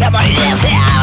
Nobody lives here